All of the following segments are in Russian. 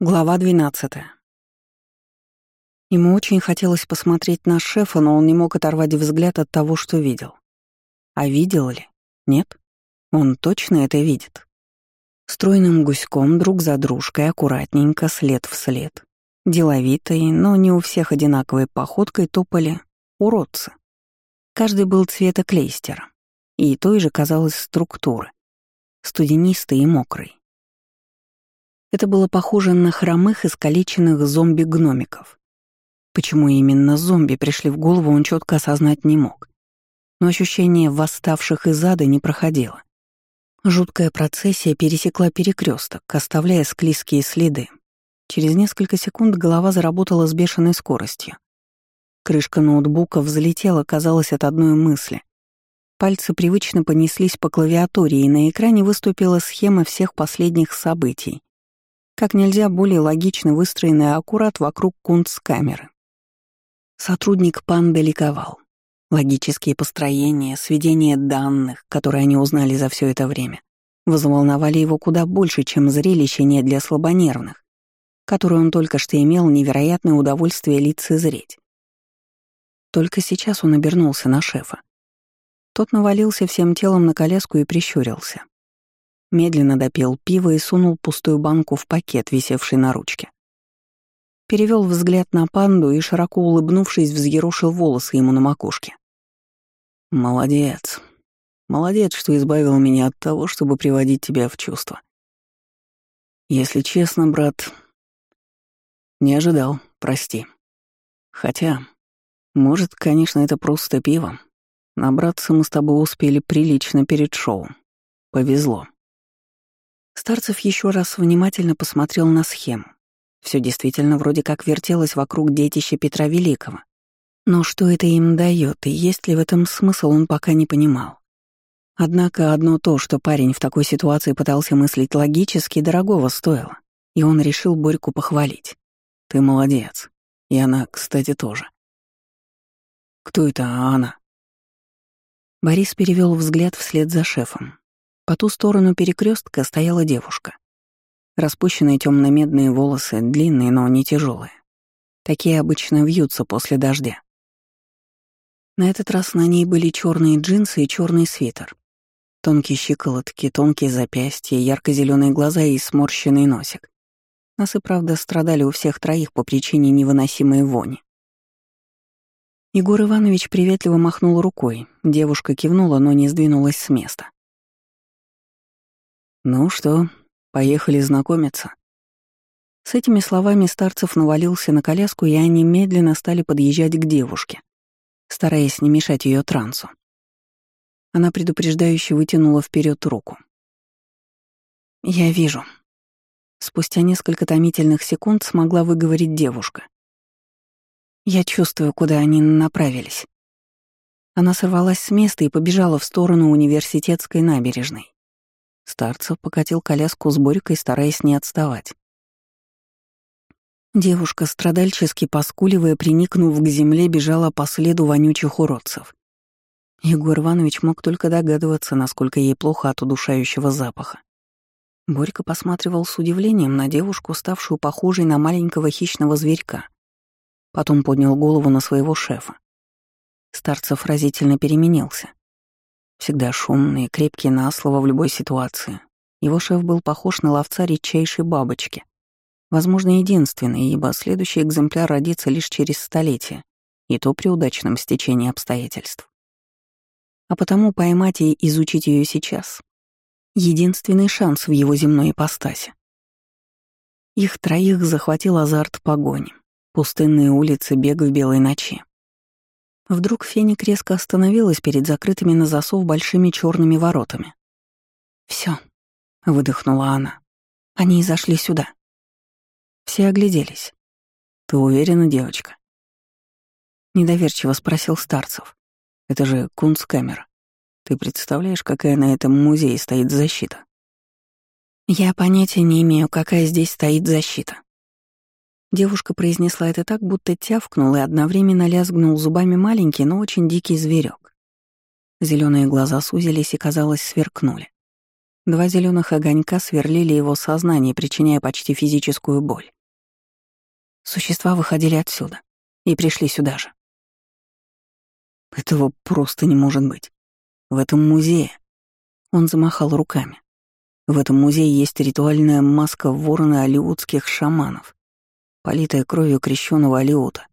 Глава 12. Ему очень хотелось посмотреть на шефа, но он не мог оторвать взгляд от того, что видел. А видел ли? Нет? Он точно это видит. Стройным гуськом, друг за дружкой, аккуратненько, след в след. Деловитой, но не у всех одинаковой походкой топали уродцы. Каждый был цвета клейстера. И той же казалось структуры. Студенистой и мокрой. Это было похоже на хромых, искалеченных зомби-гномиков. Почему именно зомби пришли в голову, он четко осознать не мог. Но ощущение восставших из ада не проходило. Жуткая процессия пересекла перекресток, оставляя склизкие следы. Через несколько секунд голова заработала с бешеной скоростью. Крышка ноутбука взлетела, казалось, от одной мысли. Пальцы привычно понеслись по клавиатуре, и на экране выступила схема всех последних событий, как нельзя более логично выстроенный аккурат вокруг кунцкамеры. Сотрудник панды ликовал. Логические построения, сведения данных, которые они узнали за все это время, взволновали его куда больше, чем зрелище не для слабонервных, которое он только что имел невероятное удовольствие лицезреть. Только сейчас он обернулся на шефа. Тот навалился всем телом на коляску и прищурился. Медленно допил пиво и сунул пустую банку в пакет, висевший на ручке. Перевел взгляд на панду и, широко улыбнувшись, взъерошил волосы ему на макушке. «Молодец. Молодец, что избавил меня от того, чтобы приводить тебя в чувство. Если честно, брат, не ожидал, прости. Хотя, может, конечно, это просто пиво. Набраться мы с тобой успели прилично перед шоу. Повезло. Старцев еще раз внимательно посмотрел на схему. Все действительно вроде как вертелось вокруг детища Петра Великого. Но что это им дает и есть ли в этом смысл, он пока не понимал. Однако одно то, что парень в такой ситуации пытался мыслить логически, дорогого стоило, и он решил Борьку похвалить. «Ты молодец. И она, кстати, тоже». «Кто это она?» Борис перевел взгляд вслед за шефом. По ту сторону перекрестка стояла девушка. Распущенные темно-медные волосы, длинные, но не тяжелые. Такие обычно вьются после дождя. На этот раз на ней были черные джинсы и черный свитер. Тонкие щиколотки, тонкие запястья, ярко-зеленые глаза и сморщенный носик. Носы, правда, страдали у всех троих по причине невыносимой вони. Егор Иванович приветливо махнул рукой. Девушка кивнула, но не сдвинулась с места. «Ну что, поехали знакомиться?» С этими словами Старцев навалился на коляску, и они медленно стали подъезжать к девушке, стараясь не мешать ее трансу. Она предупреждающе вытянула вперед руку. «Я вижу». Спустя несколько томительных секунд смогла выговорить девушка. «Я чувствую, куда они направились». Она сорвалась с места и побежала в сторону университетской набережной. Старцев покатил коляску с Борькой, стараясь не отставать. Девушка, страдальчески поскуливая, приникнув к земле, бежала по следу вонючих уродцев. Егор Иванович мог только догадываться, насколько ей плохо от удушающего запаха. Борька посматривал с удивлением на девушку, ставшую похожей на маленького хищного зверька. Потом поднял голову на своего шефа. Старцев разительно переменился. Всегда шумный, крепкий на слово в любой ситуации. Его шеф был похож на ловца редчайшей бабочки. Возможно, единственный, ибо следующий экземпляр родится лишь через столетие, и то при удачном стечении обстоятельств. А потому поймать и изучить ее сейчас — единственный шанс в его земной ипостаси. Их троих захватил азарт погони, пустынные улицы, бег в белой ночи. Вдруг Феник резко остановилась перед закрытыми на засов большими черными воротами. Все, выдохнула она. Они зашли сюда. Все огляделись. Ты уверена, девочка? Недоверчиво спросил Старцев. Это же кунсткамера. Ты представляешь, какая на этом музее стоит защита? Я понятия не имею, какая здесь стоит защита. Девушка произнесла это так, будто тявкнул и одновременно лязгнул зубами маленький, но очень дикий зверек. Зеленые глаза сузились и, казалось, сверкнули. Два зеленых огонька сверлили его сознание, причиняя почти физическую боль. Существа выходили отсюда и пришли сюда же. Этого просто не может быть. В этом музее. Он замахал руками. В этом музее есть ритуальная маска ворона алиутских шаманов, политая кровью крещенного алиута.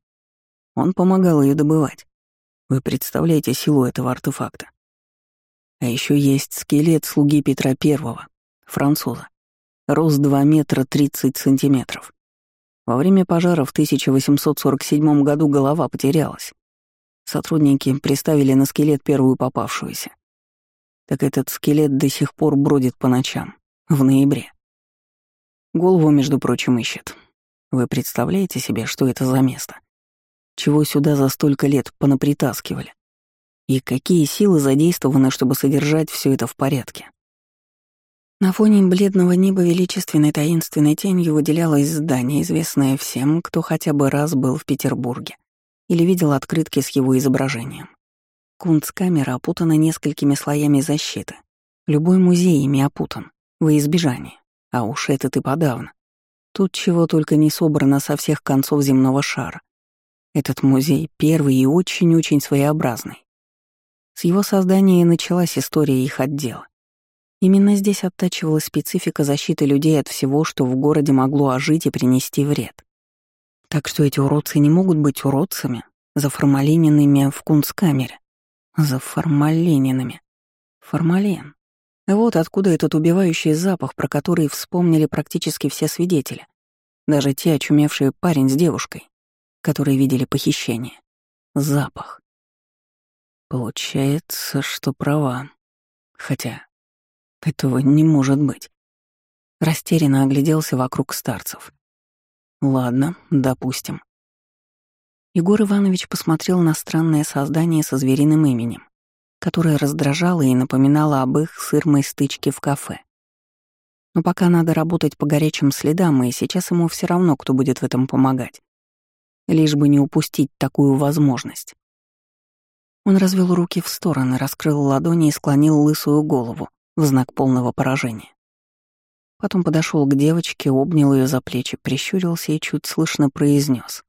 Он помогал ее добывать. Вы представляете силу этого артефакта? А еще есть скелет слуги Петра Первого, француза. Рост 2 метра 30 сантиметров. Во время пожара в 1847 году голова потерялась. Сотрудники приставили на скелет первую попавшуюся. Так этот скелет до сих пор бродит по ночам, в ноябре. Голову, между прочим, ищет. Вы представляете себе, что это за место? Чего сюда за столько лет понапритаскивали? И какие силы задействованы, чтобы содержать все это в порядке? На фоне бледного неба величественной таинственной тенью выделялось здание, известное всем, кто хотя бы раз был в Петербурге или видел открытки с его изображением. Кунцкамера опутана несколькими слоями защиты. Любой музей ими опутан, во избежание. А уж этот и подавно. Тут чего только не собрано со всех концов земного шара. Этот музей первый и очень-очень своеобразный. С его создания и началась история их отдела. Именно здесь оттачивалась специфика защиты людей от всего, что в городе могло ожить и принести вред. Так что эти уродцы не могут быть уродцами, заформалиненными в кунсткамере. Заформалиненными. Формалин. Вот откуда этот убивающий запах, про который вспомнили практически все свидетели. Даже те, очумевшие парень с девушкой, которые видели похищение. Запах. Получается, что права. Хотя этого не может быть. Растерянно огляделся вокруг старцев. Ладно, допустим. Егор Иванович посмотрел на странное создание со звериным именем, которое раздражало и напоминало об их сырмой стычке в кафе. Но пока надо работать по горячим следам, и сейчас ему все равно, кто будет в этом помогать. Лишь бы не упустить такую возможность. Он развел руки в стороны, раскрыл ладони и склонил лысую голову в знак полного поражения. Потом подошел к девочке, обнял ее за плечи, прищурился и чуть слышно произнес: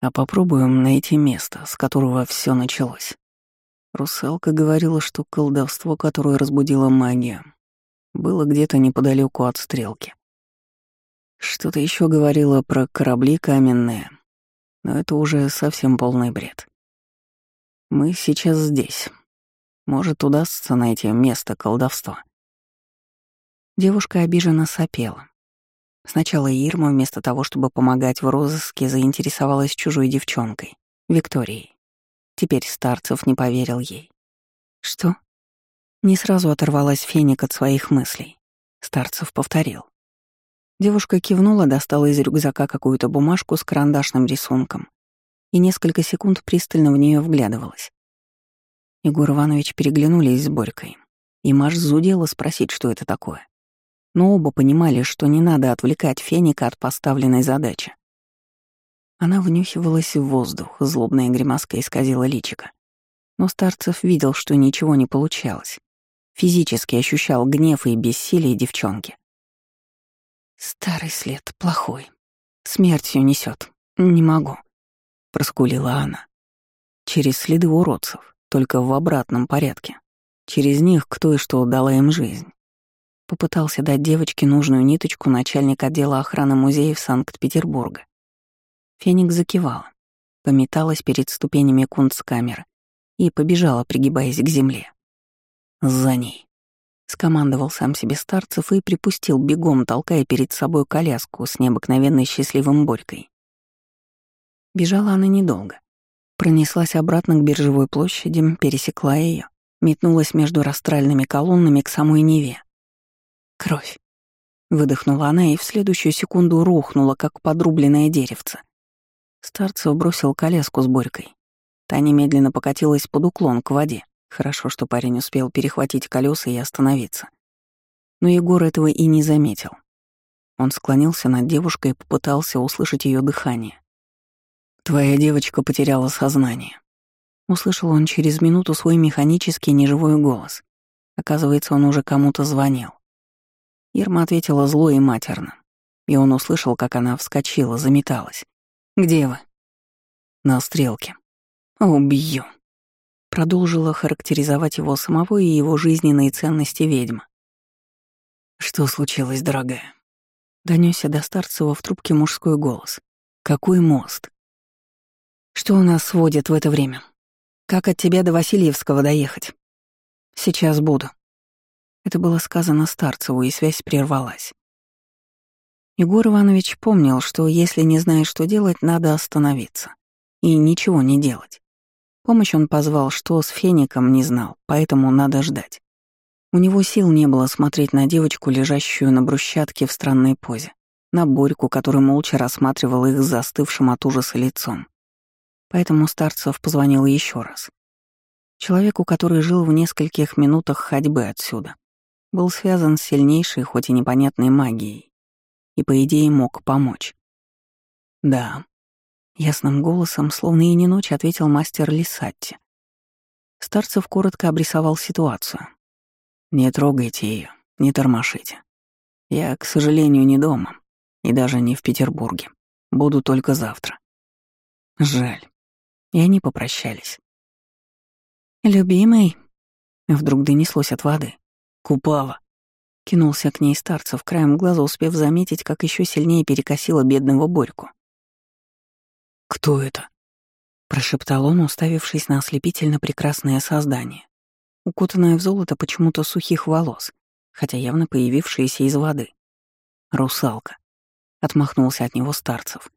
«А попробуем найти место, с которого все началось». Русалка говорила, что колдовство, которое разбудило магию, было где-то неподалеку от стрелки. Что-то еще говорила про корабли каменные, но это уже совсем полный бред. Мы сейчас здесь. Может, удастся найти место колдовства. Девушка обиженно сопела. Сначала Ирма, вместо того, чтобы помогать в розыске, заинтересовалась чужой девчонкой, Викторией. Теперь Старцев не поверил ей. «Что?» Не сразу оторвалась Феник от своих мыслей. Старцев повторил. Девушка кивнула, достала из рюкзака какую-то бумажку с карандашным рисунком и несколько секунд пристально в нее вглядывалась. Егор Иванович переглянулись с Борькой, и Маш зудела спросить, что это такое но оба понимали, что не надо отвлекать Феника от поставленной задачи. Она внюхивалась в воздух, злобная гримаска исказила личика. Но Старцев видел, что ничего не получалось. Физически ощущал гнев и бессилие девчонки. «Старый след плохой. Смертью несет. Не могу», — проскулила она. «Через следы уродцев, только в обратном порядке. Через них кто и что дала им жизнь. Попытался дать девочке нужную ниточку начальник отдела охраны музеев Санкт-Петербурга. Феникс закивала, пометалась перед ступенями кунсткамеры и побежала, пригибаясь к земле. «За ней!» — скомандовал сам себе Старцев и припустил бегом, толкая перед собой коляску с необыкновенной счастливым Борькой. Бежала она недолго. Пронеслась обратно к биржевой площади, пересекла ее, метнулась между растральными колоннами к самой Неве. Кровь. Выдохнула она и в следующую секунду рухнула, как подрубленное деревце. Старцев бросил коляску с Борькой. Та немедленно покатилась под уклон к воде. Хорошо, что парень успел перехватить колеса и остановиться. Но Егор этого и не заметил. Он склонился над девушкой и попытался услышать ее дыхание. «Твоя девочка потеряла сознание», — услышал он через минуту свой механический неживой голос. Оказывается, он уже кому-то звонил. Ирма ответила зло и матерно, и он услышал, как она вскочила, заметалась. «Где вы?» «На стрелке». «Убью». Продолжила характеризовать его самого и его жизненные ценности ведьма. «Что случилось, дорогая?» Донёсся до Старцева в трубке мужской голос. «Какой мост?» «Что у нас сводит в это время? Как от тебя до Васильевского доехать?» «Сейчас буду». Это было сказано Старцеву, и связь прервалась. Егор Иванович помнил, что если не знаешь, что делать, надо остановиться. И ничего не делать. Помощь он позвал, что с феником не знал, поэтому надо ждать. У него сил не было смотреть на девочку, лежащую на брусчатке в странной позе, на Борьку, который молча рассматривал их застывшим от ужаса лицом. Поэтому Старцев позвонил еще раз. Человеку, который жил в нескольких минутах ходьбы отсюда, был связан с сильнейшей, хоть и непонятной магией, и, по идее, мог помочь. «Да», — ясным голосом, словно и не ночь, ответил мастер Лисатти. Старцев коротко обрисовал ситуацию. «Не трогайте ее, не тормошите. Я, к сожалению, не дома, и даже не в Петербурге. Буду только завтра». Жаль. И они попрощались. «Любимый?» Вдруг донеслось от воды. «Купава!» Кинулся к ней старцев, краем глаза успев заметить, как еще сильнее перекосило бедного Борьку. «Кто это?» — прошептал он, уставившись на ослепительно прекрасное создание, укутанное в золото почему-то сухих волос, хотя явно появившееся из воды. «Русалка», — отмахнулся от него старцев.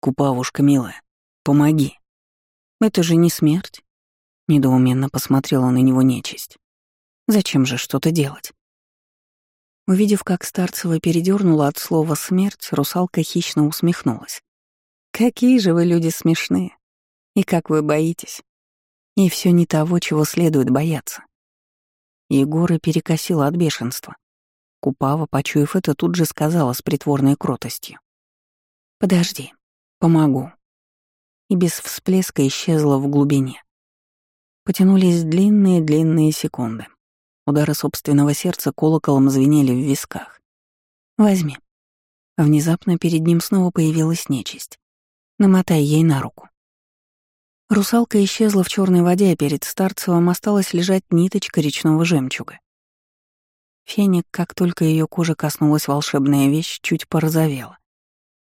«Купавушка милая, помоги». «Это же не смерть», — недоуменно посмотрела на него нечисть. «Зачем же что-то делать?» Увидев, как Старцева передернула от слова «смерть», русалка хищно усмехнулась. «Какие же вы люди смешные! И как вы боитесь! И все не того, чего следует бояться!» Егора перекосила от бешенства. Купава, почуяв это, тут же сказала с притворной кротостью. «Подожди, помогу». И без всплеска исчезла в глубине. Потянулись длинные-длинные секунды. Удары собственного сердца колоколом звенели в висках. «Возьми». Внезапно перед ним снова появилась нечисть. Намотай ей на руку. Русалка исчезла в черной воде, а перед Старцевым осталась лежать ниточка речного жемчуга. Феник, как только ее кожа коснулась волшебная вещь, чуть порозовела.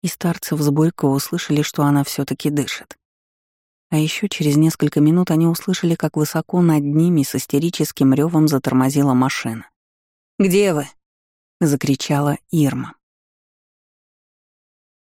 И Старцев с Борько услышали, что она все таки дышит. А еще через несколько минут они услышали, как высоко над ними с истерическим ревом затормозила машина. «Где вы?» — закричала Ирма.